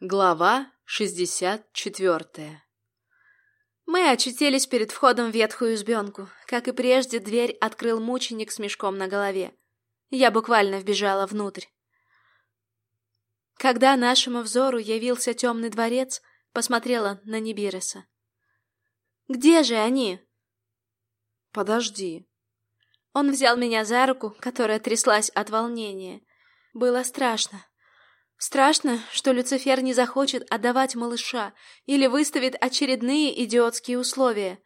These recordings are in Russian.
Глава шестьдесят четвертая Мы очутились перед входом в ветхую избенку. Как и прежде, дверь открыл мученик с мешком на голове. Я буквально вбежала внутрь. Когда нашему взору явился темный дворец, посмотрела на Нибиреса. «Где же они?» «Подожди». Он взял меня за руку, которая тряслась от волнения. Было страшно. Страшно, что Люцифер не захочет отдавать малыша или выставит очередные идиотские условия.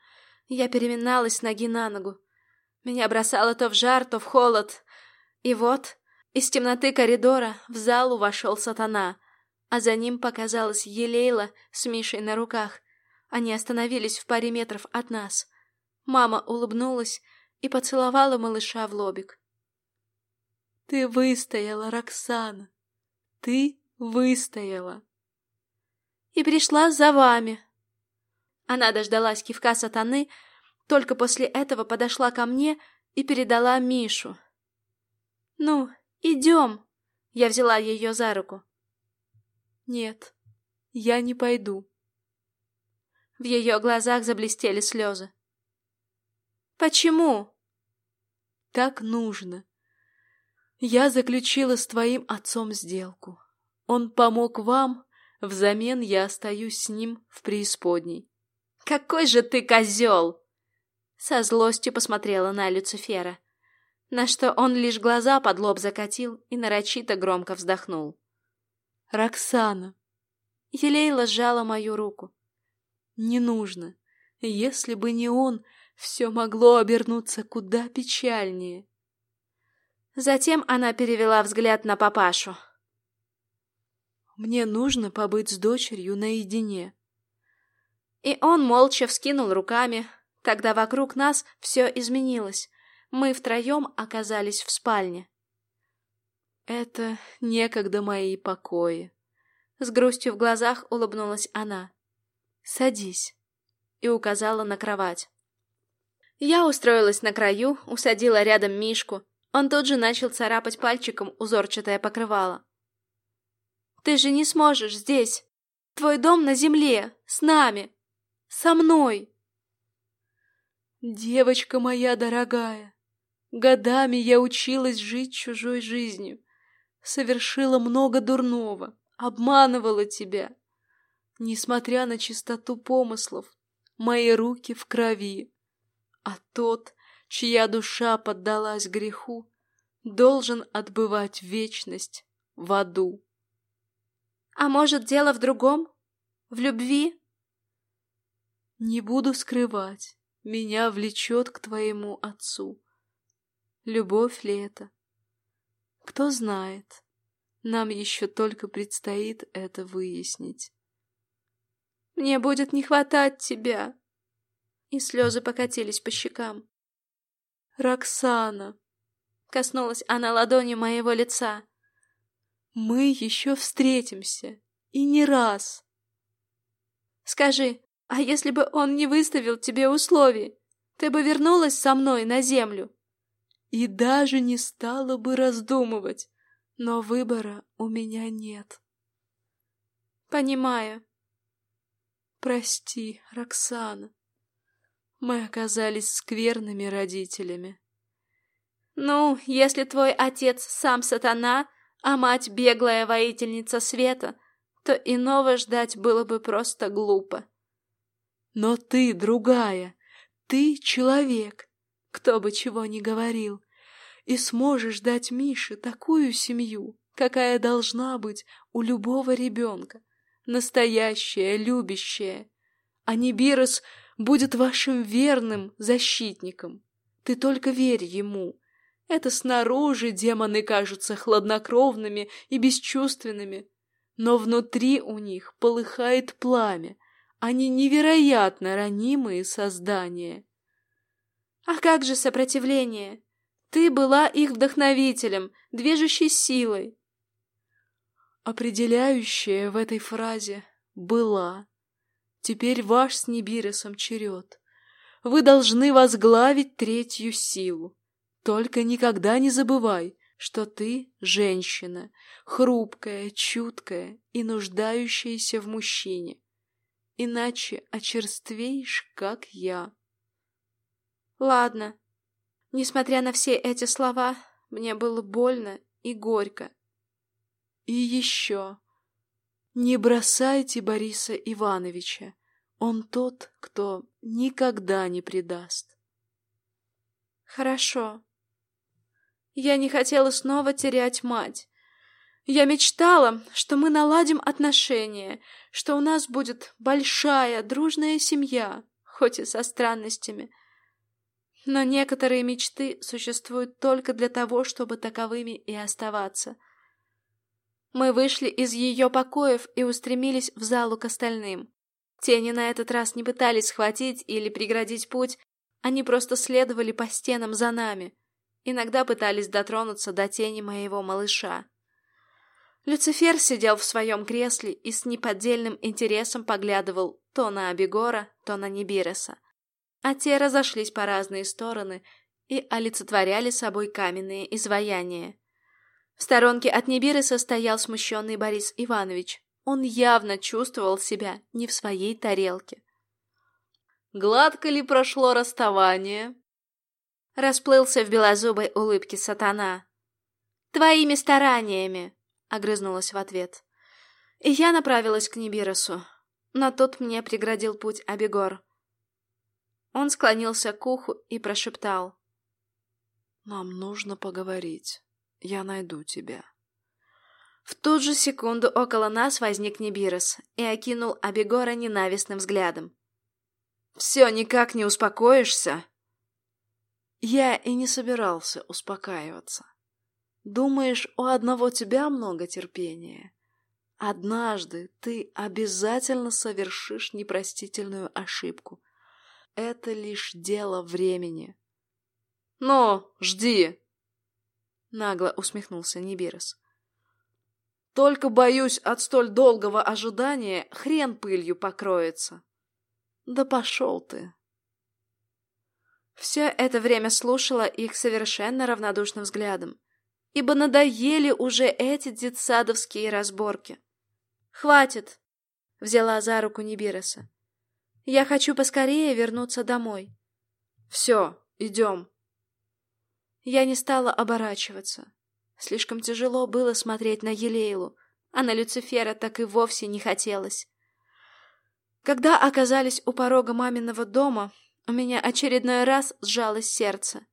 Я переминалась с ноги на ногу. Меня бросало то в жар, то в холод. И вот, из темноты коридора в залу вошел сатана, а за ним показалась Елейла с Мишей на руках. Они остановились в паре метров от нас. Мама улыбнулась и поцеловала малыша в лобик. «Ты выстояла, Роксана!» Ты выстояла. И пришла за вами. Она дождалась кивка сатаны, только после этого подошла ко мне и передала Мишу. «Ну, идем!» Я взяла ее за руку. «Нет, я не пойду». В ее глазах заблестели слезы. «Почему?» «Так нужно. Я заключила с твоим отцом сделку. Он помог вам, взамен я остаюсь с ним в преисподней. Какой же ты козел! Со злостью посмотрела на Люцифера, на что он лишь глаза под лоб закатил и нарочито громко вздохнул. Роксана. Елейла сжала мою руку. Не нужно. Если бы не он, все могло обернуться куда печальнее. Затем она перевела взгляд на папашу. «Мне нужно побыть с дочерью наедине». И он молча вскинул руками. Тогда вокруг нас все изменилось. Мы втроем оказались в спальне. «Это некогда мои покои». С грустью в глазах улыбнулась она. «Садись» и указала на кровать. Я устроилась на краю, усадила рядом Мишку, он тут же начал царапать пальчиком узорчатое покрывало. «Ты же не сможешь здесь! Твой дом на земле, с нами, со мной!» «Девочка моя дорогая, годами я училась жить чужой жизнью, совершила много дурного, обманывала тебя. Несмотря на чистоту помыслов, мои руки в крови, а тот, чья душа поддалась греху, должен отбывать вечность в аду. А может, дело в другом? В любви? Не буду скрывать, меня влечет к твоему отцу. Любовь ли это? Кто знает, нам еще только предстоит это выяснить. Мне будет не хватать тебя. И слезы покатились по щекам. «Роксана!» — коснулась она ладони моего лица. «Мы еще встретимся, и не раз!» «Скажи, а если бы он не выставил тебе условий, ты бы вернулась со мной на землю?» «И даже не стала бы раздумывать, но выбора у меня нет». «Понимаю». «Прости, Роксана». Мы оказались скверными родителями. Ну, если твой отец сам сатана, а мать беглая воительница света, то иного ждать было бы просто глупо. Но ты другая, ты человек, кто бы чего ни говорил, и сможешь дать Мише такую семью, какая должна быть у любого ребенка, настоящая, любящая. А не Бирос будет вашим верным защитником. Ты только верь ему. Это снаружи демоны кажутся хладнокровными и бесчувственными, но внутри у них полыхает пламя. Они невероятно ранимые создания. А как же сопротивление? Ты была их вдохновителем, движущей силой. Определяющее в этой фразе «была». Теперь ваш с Нибиросом черед. Вы должны возглавить третью силу. Только никогда не забывай, что ты женщина, хрупкая, чуткая и нуждающаяся в мужчине. Иначе очерствеешь, как я. Ладно. Несмотря на все эти слова, мне было больно и горько. И еще. Не бросайте Бориса Ивановича. Он тот, кто никогда не предаст. Хорошо. Я не хотела снова терять мать. Я мечтала, что мы наладим отношения, что у нас будет большая, дружная семья, хоть и со странностями. Но некоторые мечты существуют только для того, чтобы таковыми и оставаться. Мы вышли из ее покоев и устремились в залу к остальным. Тени на этот раз не пытались схватить или преградить путь, они просто следовали по стенам за нами. Иногда пытались дотронуться до тени моего малыша. Люцифер сидел в своем кресле и с неподдельным интересом поглядывал то на Абегора, то на Нибиреса. А те разошлись по разные стороны и олицетворяли собой каменные изваяния. В сторонке от Нибиреса стоял смущенный Борис Иванович. Он явно чувствовал себя не в своей тарелке. «Гладко ли прошло расставание?» Расплылся в белозубой улыбке сатана. «Твоими стараниями!» — огрызнулась в ответ. И я направилась к Нибиросу, но тут мне преградил путь Абегор. Он склонился к уху и прошептал. «Нам нужно поговорить. Я найду тебя». В ту же секунду около нас возник Нибирос и окинул Абегора ненавистным взглядом. «Все никак не успокоишься?» Я и не собирался успокаиваться. Думаешь, у одного тебя много терпения? Однажды ты обязательно совершишь непростительную ошибку. Это лишь дело времени. «Ну, жди!» Нагло усмехнулся Нибирос. «Только, боюсь, от столь долгого ожидания хрен пылью покроется». «Да пошел ты!» Все это время слушала их совершенно равнодушным взглядом, ибо надоели уже эти детсадовские разборки. «Хватит!» — взяла за руку Нибироса. «Я хочу поскорее вернуться домой». «Все, идем». Я не стала оборачиваться. Слишком тяжело было смотреть на Елейлу, а на Люцифера так и вовсе не хотелось. Когда оказались у порога маминого дома, у меня очередной раз сжалось сердце.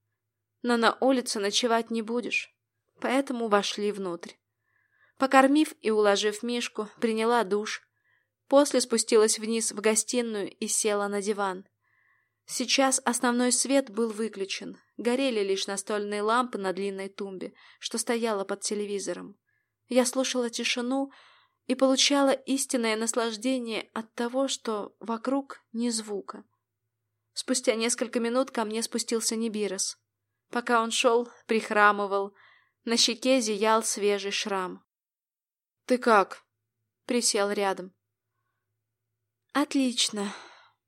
Но на улице ночевать не будешь. Поэтому вошли внутрь. Покормив и уложив Мишку, приняла душ. После спустилась вниз в гостиную и села на диван. Сейчас основной свет был выключен. Горели лишь настольные лампы на длинной тумбе, что стояла под телевизором. Я слушала тишину и получала истинное наслаждение от того, что вокруг ни звука. Спустя несколько минут ко мне спустился Нибирос. Пока он шел, прихрамывал. На щеке зиял свежий шрам. «Ты как?» Присел рядом. «Отлично»,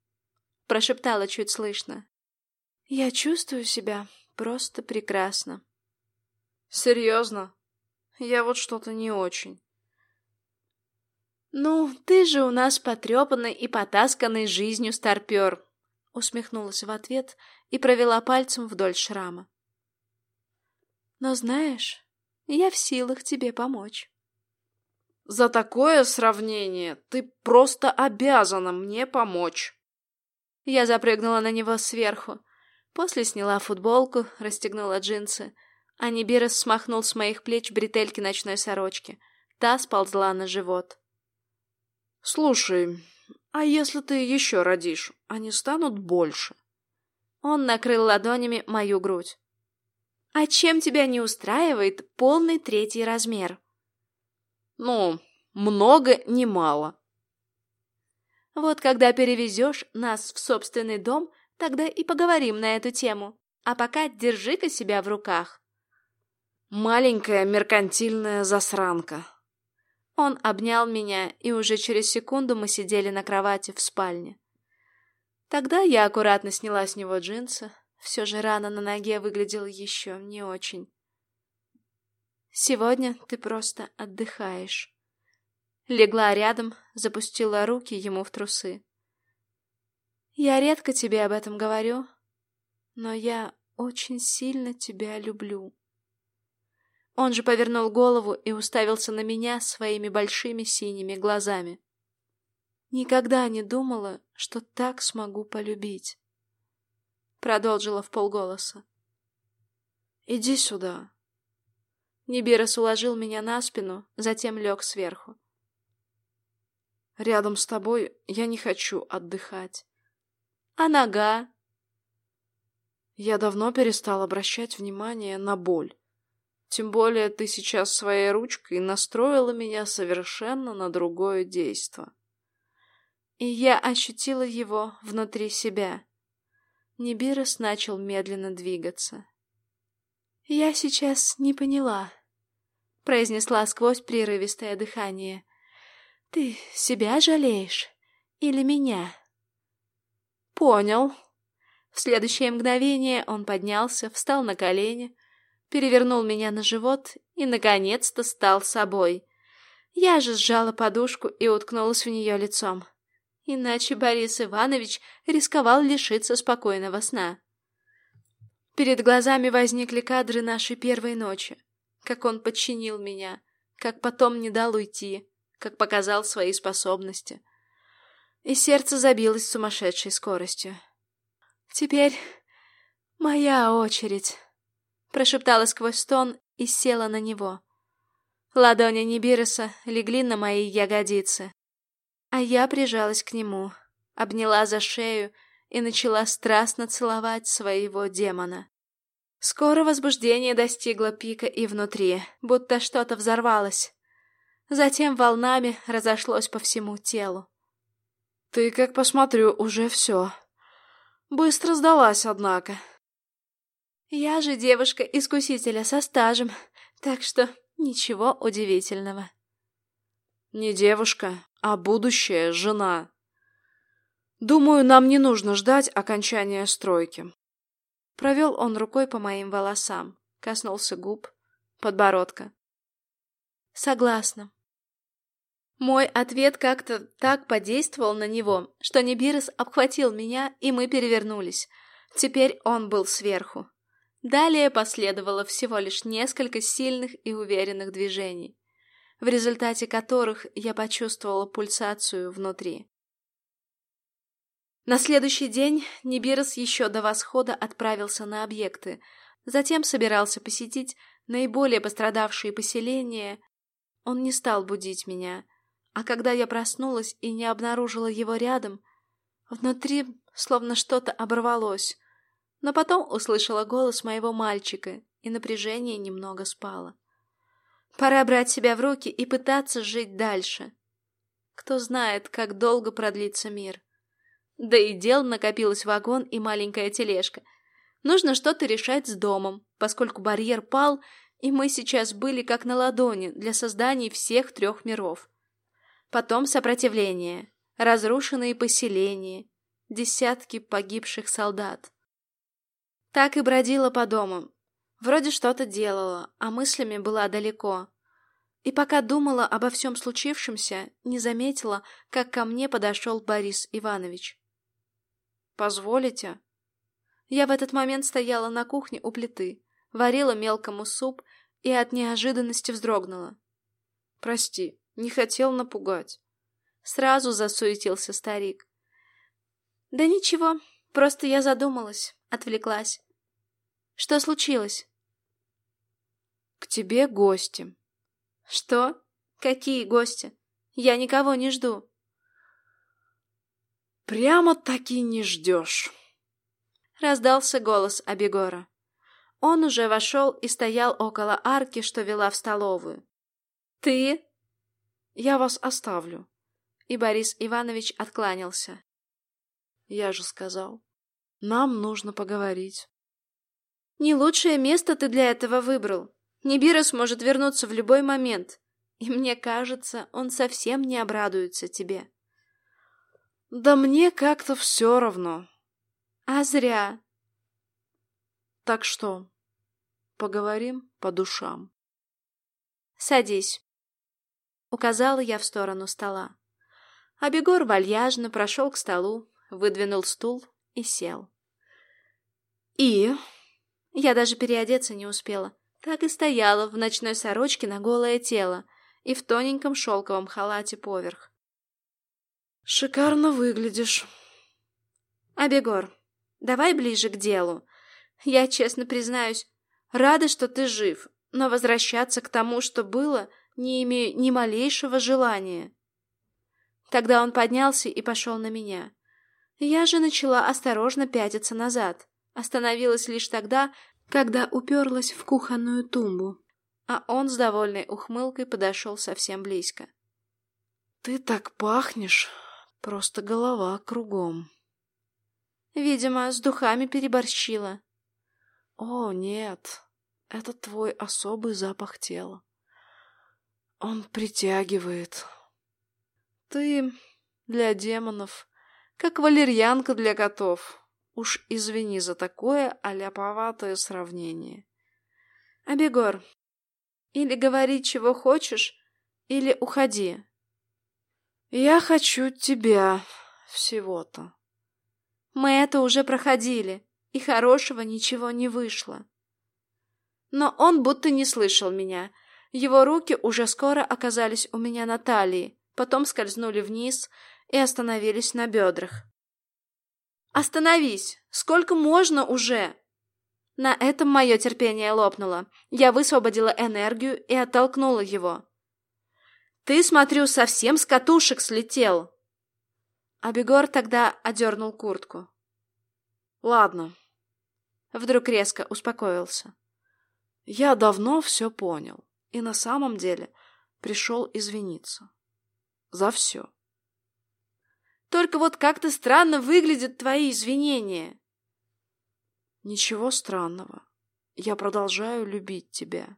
— прошептала чуть слышно. «Я чувствую себя просто прекрасно». «Серьезно? Я вот что-то не очень». «Ну, ты же у нас потрепанный и потасканный жизнью старпер», усмехнулась в ответ и провела пальцем вдоль шрама. Но знаешь, я в силах тебе помочь. За такое сравнение ты просто обязана мне помочь. Я запрыгнула на него сверху, после сняла футболку, расстегнула джинсы, а Нибирос смахнул с моих плеч бретельки ночной сорочки. Та сползла на живот. «Слушай, а если ты еще родишь, они станут больше. Он накрыл ладонями мою грудь. А чем тебя не устраивает полный третий размер? Ну, много, не мало. Вот когда перевезешь нас в собственный дом, тогда и поговорим на эту тему. А пока держи-ка себя в руках. Маленькая меркантильная засранка. Он обнял меня, и уже через секунду мы сидели на кровати в спальне. Тогда я аккуратно сняла с него джинсы. Все же рана на ноге выглядела еще не очень. Сегодня ты просто отдыхаешь. Легла рядом, запустила руки ему в трусы. Я редко тебе об этом говорю, но я очень сильно тебя люблю. Он же повернул голову и уставился на меня своими большими синими глазами. Никогда не думала, что так смогу полюбить. Продолжила в полголоса. «Иди сюда». Нибирос уложил меня на спину, затем лег сверху. «Рядом с тобой я не хочу отдыхать». «А нога?» Я давно перестал обращать внимание на боль. Тем более ты сейчас своей ручкой настроила меня совершенно на другое действо. И я ощутила его внутри себя. Нибирос начал медленно двигаться. «Я сейчас не поняла», — произнесла сквозь прерывистое дыхание. «Ты себя жалеешь или меня?» «Понял». В следующее мгновение он поднялся, встал на колени, перевернул меня на живот и, наконец-то, стал собой. Я же сжала подушку и уткнулась в нее лицом. Иначе Борис Иванович рисковал лишиться спокойного сна. Перед глазами возникли кадры нашей первой ночи. Как он подчинил меня, как потом не дал уйти, как показал свои способности. И сердце забилось с сумасшедшей скоростью. Теперь моя очередь прошептала сквозь стон и села на него. Ладони Нибируса легли на мои ягодицы, а я прижалась к нему, обняла за шею и начала страстно целовать своего демона. Скоро возбуждение достигло пика и внутри, будто что-то взорвалось. Затем волнами разошлось по всему телу. «Ты, как посмотрю, уже все. Быстро сдалась, однако», я же девушка-искусителя со стажем, так что ничего удивительного. Не девушка, а будущая жена. Думаю, нам не нужно ждать окончания стройки. Провел он рукой по моим волосам, коснулся губ, подбородка. Согласна. Мой ответ как-то так подействовал на него, что Нибирос обхватил меня, и мы перевернулись. Теперь он был сверху. Далее последовало всего лишь несколько сильных и уверенных движений, в результате которых я почувствовала пульсацию внутри. На следующий день Нибирос еще до восхода отправился на объекты, затем собирался посетить наиболее пострадавшие поселения. Он не стал будить меня, а когда я проснулась и не обнаружила его рядом, внутри словно что-то оборвалось, но потом услышала голос моего мальчика, и напряжение немного спало. Пора брать себя в руки и пытаться жить дальше. Кто знает, как долго продлится мир. Да и дел накопилось вагон и маленькая тележка. Нужно что-то решать с домом, поскольку барьер пал, и мы сейчас были как на ладони для создания всех трех миров. Потом сопротивление, разрушенные поселения, десятки погибших солдат. Так и бродила по дому. Вроде что-то делала, а мыслями была далеко. И пока думала обо всем случившемся, не заметила, как ко мне подошел Борис Иванович. «Позволите?» Я в этот момент стояла на кухне у плиты, варила мелкому суп и от неожиданности вздрогнула. «Прости, не хотел напугать». Сразу засуетился старик. «Да ничего, просто я задумалась. Отвлеклась. Что случилось? К тебе гости. Что? Какие гости? Я никого не жду. Прямо-таки не ждешь. Раздался голос Абегора. Он уже вошел и стоял около арки, что вела в столовую. «Ты?» «Я вас оставлю». И Борис Иванович откланялся. «Я же сказал, нам нужно поговорить. Не лучшее место ты для этого выбрал. Нибирос может вернуться в любой момент. И мне кажется, он совсем не обрадуется тебе. Да мне как-то все равно. А зря. Так что, поговорим по душам. Садись. Указала я в сторону стола. Абегор вальяжно прошел к столу, выдвинул стул и сел. И... Я даже переодеться не успела. Так и стояла в ночной сорочке на голое тело и в тоненьком шелковом халате поверх. «Шикарно выглядишь». «Абегор, давай ближе к делу. Я, честно признаюсь, рада, что ты жив, но возвращаться к тому, что было, не имею ни малейшего желания». Тогда он поднялся и пошел на меня. Я же начала осторожно пятиться назад. Остановилась лишь тогда, когда уперлась в кухонную тумбу, а он с довольной ухмылкой подошел совсем близко. «Ты так пахнешь, просто голова кругом». Видимо, с духами переборщила. «О, нет, это твой особый запах тела. Он притягивает. Ты для демонов, как валерьянка для котов». Уж извини за такое аляповатое сравнение. Абегор, или говори, чего хочешь, или уходи. Я хочу тебя всего-то. Мы это уже проходили, и хорошего ничего не вышло. Но он будто не слышал меня. Его руки уже скоро оказались у меня на талии, потом скользнули вниз и остановились на бедрах. «Остановись! Сколько можно уже?» На этом мое терпение лопнуло. Я высвободила энергию и оттолкнула его. «Ты, смотрю, совсем с катушек слетел!» Абегор тогда одернул куртку. «Ладно». Вдруг резко успокоился. «Я давно все понял, и на самом деле пришел извиниться. За все». Только вот как-то странно выглядят твои извинения. Ничего странного. Я продолжаю любить тебя.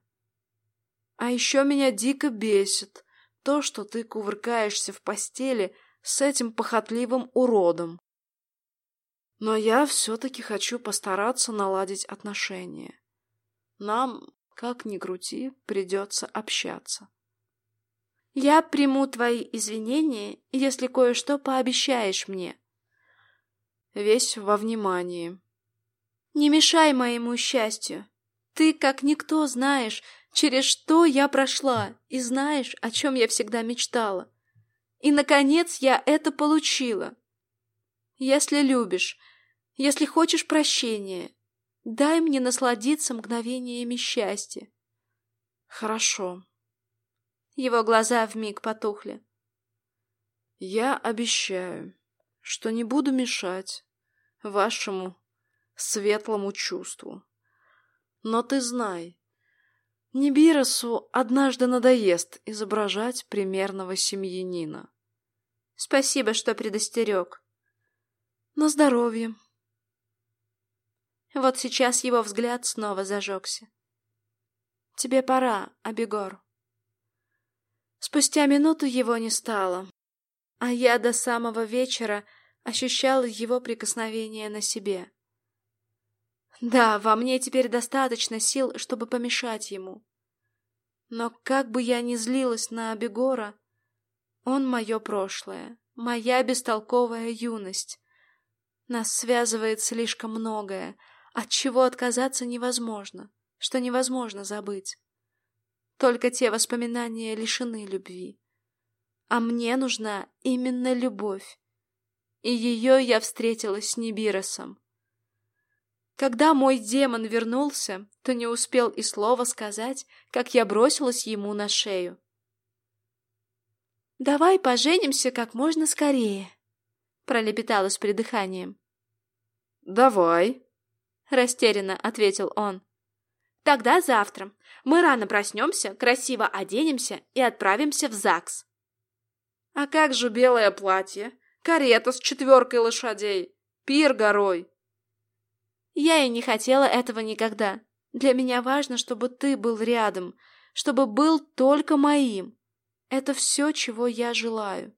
А еще меня дико бесит то, что ты кувыркаешься в постели с этим похотливым уродом. Но я все-таки хочу постараться наладить отношения. Нам, как ни крути, придется общаться. Я приму твои извинения, если кое-что пообещаешь мне. Весь во внимании. Не мешай моему счастью. Ты, как никто, знаешь, через что я прошла, и знаешь, о чем я всегда мечтала. И, наконец, я это получила. Если любишь, если хочешь прощения, дай мне насладиться мгновениями счастья. Хорошо. Его глаза вмиг потухли. Я обещаю, что не буду мешать вашему светлому чувству. Но ты знай, Нибиросу однажды надоест изображать примерного семьянина. Спасибо, что предостерег. На здоровье. Вот сейчас его взгляд снова зажегся. Тебе пора, Абегор. Спустя минуту его не стало, а я до самого вечера ощущала его прикосновение на себе. Да, во мне теперь достаточно сил, чтобы помешать ему. Но как бы я ни злилась на Абегора, он мое прошлое, моя бестолковая юность. Нас связывает слишком многое, от чего отказаться невозможно, что невозможно забыть. Только те воспоминания лишены любви. А мне нужна именно любовь. И ее я встретила с Нибиросом. Когда мой демон вернулся, то не успел и слова сказать, как я бросилась ему на шею. «Давай поженимся как можно скорее», — пролепетала с придыханием. «Давай», — растерянно ответил он. «Тогда завтра. Мы рано проснемся, красиво оденемся и отправимся в ЗАГС. А как же белое платье? Карета с четверкой лошадей? Пир горой? Я и не хотела этого никогда. Для меня важно, чтобы ты был рядом, чтобы был только моим. Это все, чего я желаю.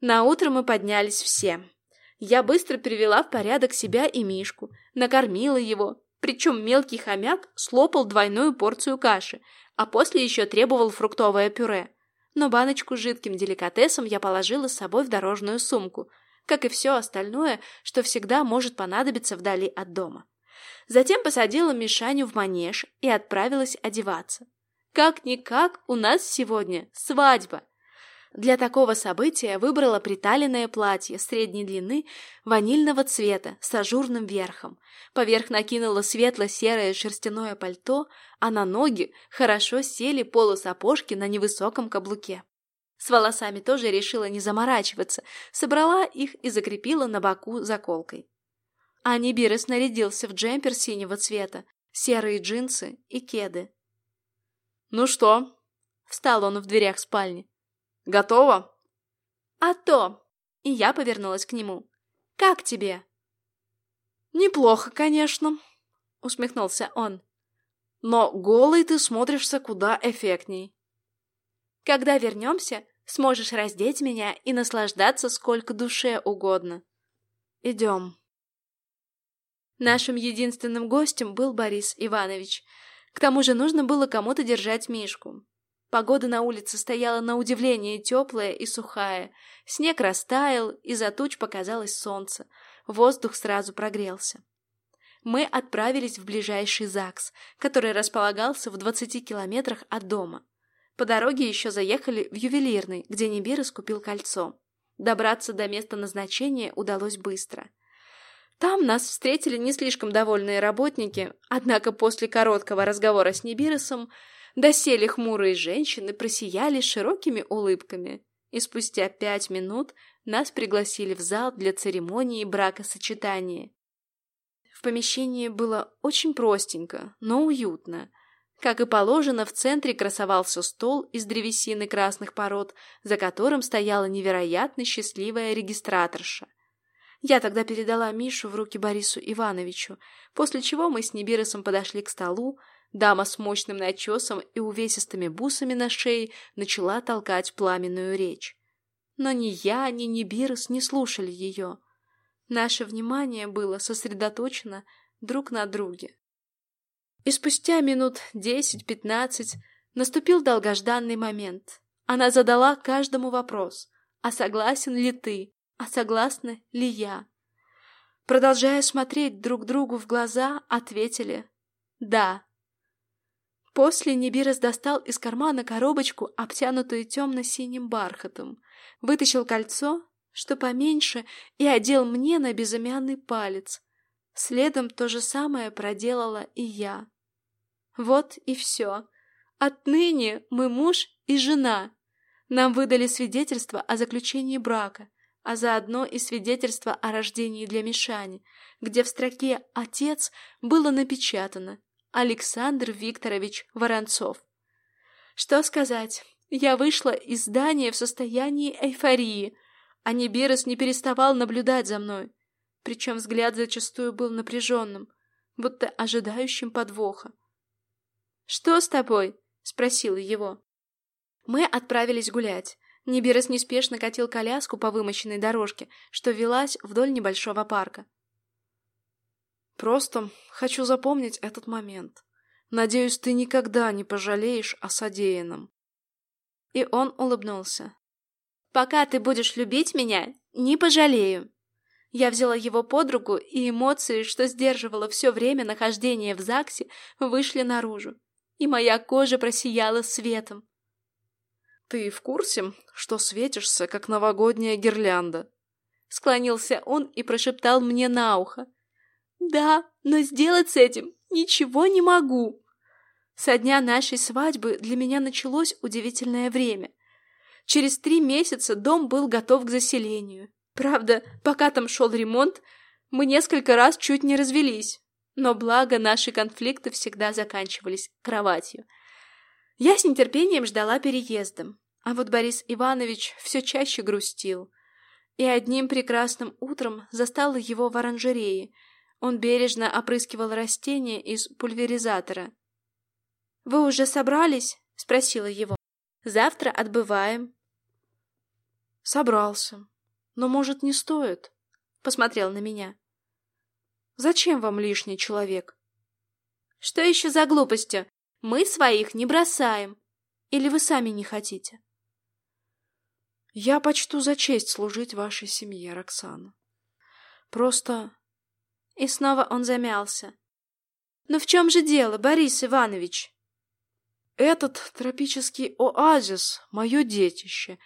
На утро мы поднялись все. Я быстро привела в порядок себя и Мишку, накормила его, причем мелкий хомяк слопал двойную порцию каши, а после еще требовал фруктовое пюре. Но баночку с жидким деликатесом я положила с собой в дорожную сумку, как и все остальное, что всегда может понадобиться вдали от дома. Затем посадила Мишаню в манеж и отправилась одеваться. Как-никак у нас сегодня свадьба. Для такого события выбрала приталенное платье средней длины ванильного цвета с ажурным верхом. Поверх накинула светло-серое шерстяное пальто, а на ноги хорошо сели полусапожки на невысоком каблуке. С волосами тоже решила не заморачиваться, собрала их и закрепила на боку заколкой. Анибирес нарядился в джемпер синего цвета, серые джинсы и кеды. «Ну что?» — встал он в дверях спальни. Готова?» «А то!» И я повернулась к нему. «Как тебе?» «Неплохо, конечно», — усмехнулся он. «Но голый ты смотришься куда эффектней». «Когда вернемся, сможешь раздеть меня и наслаждаться сколько душе угодно. Идем». Нашим единственным гостем был Борис Иванович. К тому же нужно было кому-то держать Мишку. Погода на улице стояла на удивление теплая и сухая. Снег растаял, из-за туч показалось солнце. Воздух сразу прогрелся. Мы отправились в ближайший ЗАГС, который располагался в 20 километрах от дома. По дороге еще заехали в ювелирный, где Нибирос купил кольцо. Добраться до места назначения удалось быстро. Там нас встретили не слишком довольные работники, однако после короткого разговора с Нибиросом Досели хмурые женщины просияли широкими улыбками, и спустя пять минут нас пригласили в зал для церемонии бракосочетания. В помещении было очень простенько, но уютно. Как и положено, в центре красовался стол из древесины красных пород, за которым стояла невероятно счастливая регистраторша. Я тогда передала Мишу в руки Борису Ивановичу, после чего мы с Нибиросом подошли к столу, Дама с мощным начесом и увесистыми бусами на шее начала толкать пламенную речь. Но ни я, ни Нибирос не слушали ее. Наше внимание было сосредоточено друг на друге. И спустя минут десять-пятнадцать наступил долгожданный момент. Она задала каждому вопрос, а согласен ли ты, а согласна ли я. Продолжая смотреть друг другу в глаза, ответили «да». После Нибирос достал из кармана коробочку, обтянутую темно-синим бархатом, вытащил кольцо, что поменьше, и одел мне на безымянный палец. Следом то же самое проделала и я. Вот и все. Отныне мы муж и жена. Нам выдали свидетельство о заключении брака, а заодно и свидетельство о рождении для Мишани, где в строке «Отец» было напечатано Александр Викторович Воронцов. Что сказать, я вышла из здания в состоянии эйфории, а Нибирос не переставал наблюдать за мной, причем взгляд зачастую был напряженным, будто ожидающим подвоха. «Что с тобой?» — спросила его. Мы отправились гулять. Нибирос неспешно катил коляску по вымощенной дорожке, что велась вдоль небольшого парка. Просто хочу запомнить этот момент. Надеюсь, ты никогда не пожалеешь о содеянном. И он улыбнулся. Пока ты будешь любить меня, не пожалею. Я взяла его под руку, и эмоции, что сдерживала все время нахождения в ЗАГСе, вышли наружу. И моя кожа просияла светом. «Ты в курсе, что светишься, как новогодняя гирлянда?» Склонился он и прошептал мне на ухо. Да, но сделать с этим ничего не могу. Со дня нашей свадьбы для меня началось удивительное время. Через три месяца дом был готов к заселению. Правда, пока там шел ремонт, мы несколько раз чуть не развелись. Но благо наши конфликты всегда заканчивались кроватью. Я с нетерпением ждала переезда. А вот Борис Иванович все чаще грустил. И одним прекрасным утром застала его в оранжерее – он бережно опрыскивал растения из пульверизатора. «Вы уже собрались?» — спросила его. «Завтра отбываем». «Собрался. Но, может, не стоит?» — посмотрел на меня. «Зачем вам лишний человек?» «Что еще за глупости? Мы своих не бросаем. Или вы сами не хотите? Я почту за честь служить вашей семье, Роксана. Просто... И снова он замялся. Но в чем же дело, Борис Иванович? Этот тропический оазис — мое детище.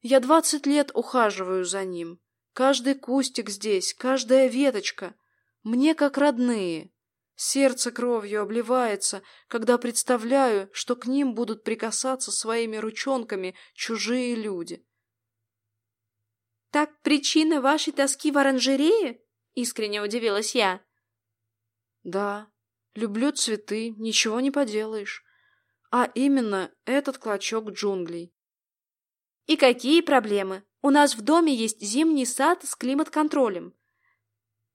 Я двадцать лет ухаживаю за ним. Каждый кустик здесь, каждая веточка. Мне как родные. Сердце кровью обливается, когда представляю, что к ним будут прикасаться своими ручонками чужие люди. «Так причина вашей тоски в оранжерее?» — искренне удивилась я. «Да, люблю цветы, ничего не поделаешь. А именно этот клочок джунглей». «И какие проблемы? У нас в доме есть зимний сад с климат-контролем.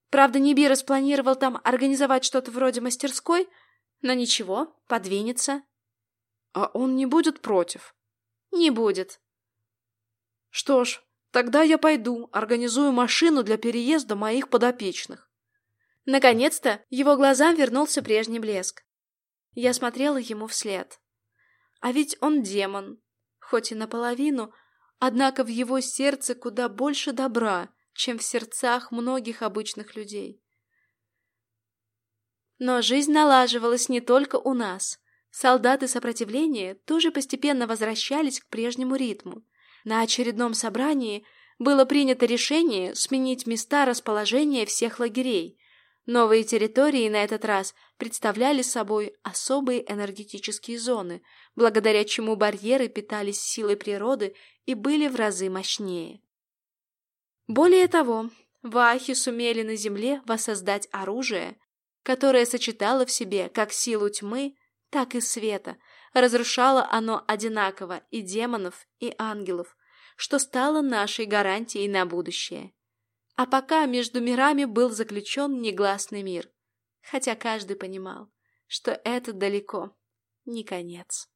Правда, Ниби спланировал там организовать что-то вроде мастерской, но ничего, подвинется». «А он не будет против?» «Не будет». «Что ж, Тогда я пойду, организую машину для переезда моих подопечных. Наконец-то его глазам вернулся прежний блеск. Я смотрела ему вслед. А ведь он демон, хоть и наполовину, однако в его сердце куда больше добра, чем в сердцах многих обычных людей. Но жизнь налаживалась не только у нас. Солдаты сопротивления тоже постепенно возвращались к прежнему ритму. На очередном собрании было принято решение сменить места расположения всех лагерей. Новые территории на этот раз представляли собой особые энергетические зоны, благодаря чему барьеры питались силой природы и были в разы мощнее. Более того, вахи сумели на Земле воссоздать оружие, которое сочетало в себе как силу тьмы, так и света, разрушало оно одинаково и демонов, и ангелов, что стало нашей гарантией на будущее. А пока между мирами был заключен негласный мир, хотя каждый понимал, что это далеко не конец.